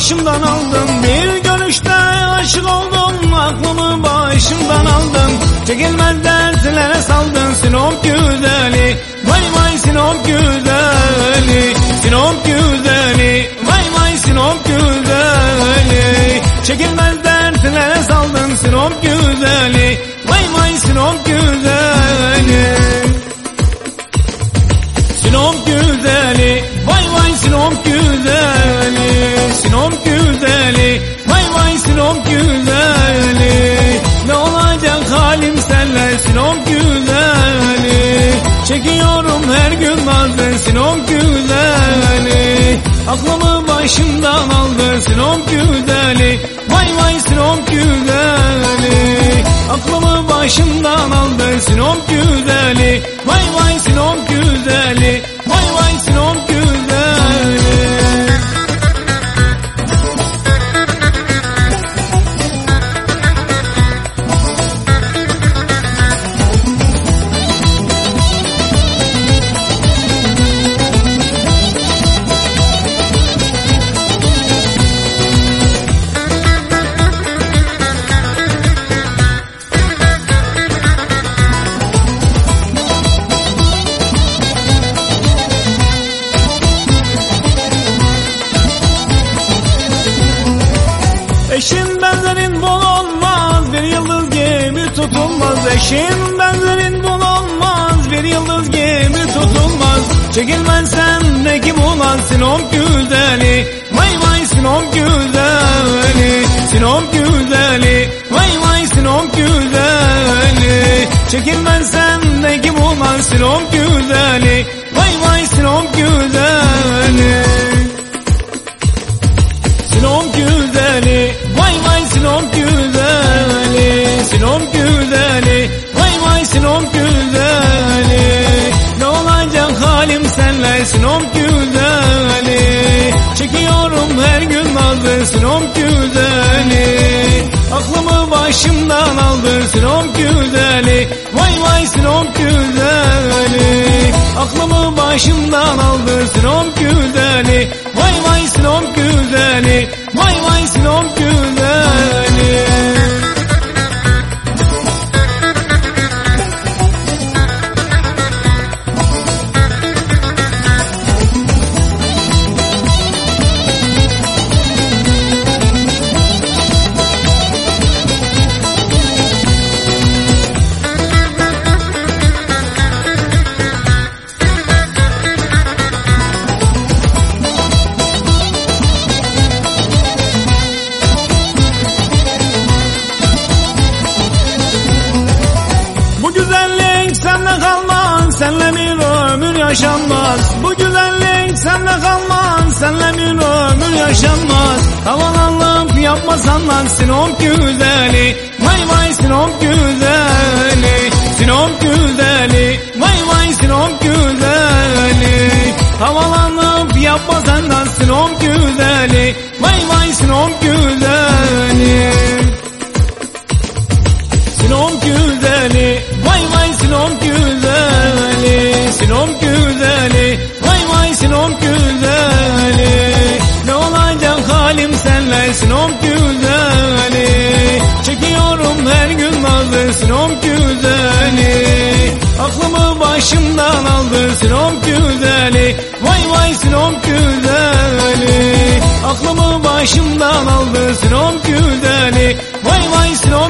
başımdan aldın Bir görüşte aşık oldum. Aklımı başımdan aldın Çekilmez dertlere saldın Sinop güzeli Vay vay Sinop güzeli. Sinop güzeli Vay vay Sinop güzeli. Çekilmez dertlere saldın Sinop güzeli Vay vay Sinop güzeli. Sinop güzeli Sinop güzeli Ne olacak halim senle? Sinop güzeli Çekiyorum her gün bazen. Sinop güzeli Aklımı başımdan aldı. Sinop güzeli Vay vay Sinop güzeli Aklımı başımdan aldı. Sinop Eşin benzerin bol olmaz bir yıldız gibi tutulmaz. Çekilmez sendeki bulan Sinop güzeli. Vay vay Sinop güzeli. Sinop güzeli. Vay vay Sinop güzeli. Çekilmez sendeki bulan Sinop güzeli. Vay vay Sinop güzeli. Sinop güzeli. Vay vay Sinop güzeli başımdan aldı Sinop güzeli yaşanmaz. Bu güzellik sende kalmaz, senle bir ömür yaşanmaz. Havalanlıp yapmasan lan Sinop güzeli, vay vay Sinop güzeli, Sinop güzeli, vay vay Sinop güzeli. Havalanıp yapmasan her gün nazlı Sinop güzeli. Aklımı başımdan aldı Sinop güzeli, vay vay Sinop güzeli. Aklımı başımdan aldı Sinop güzeli, vay vay Sinop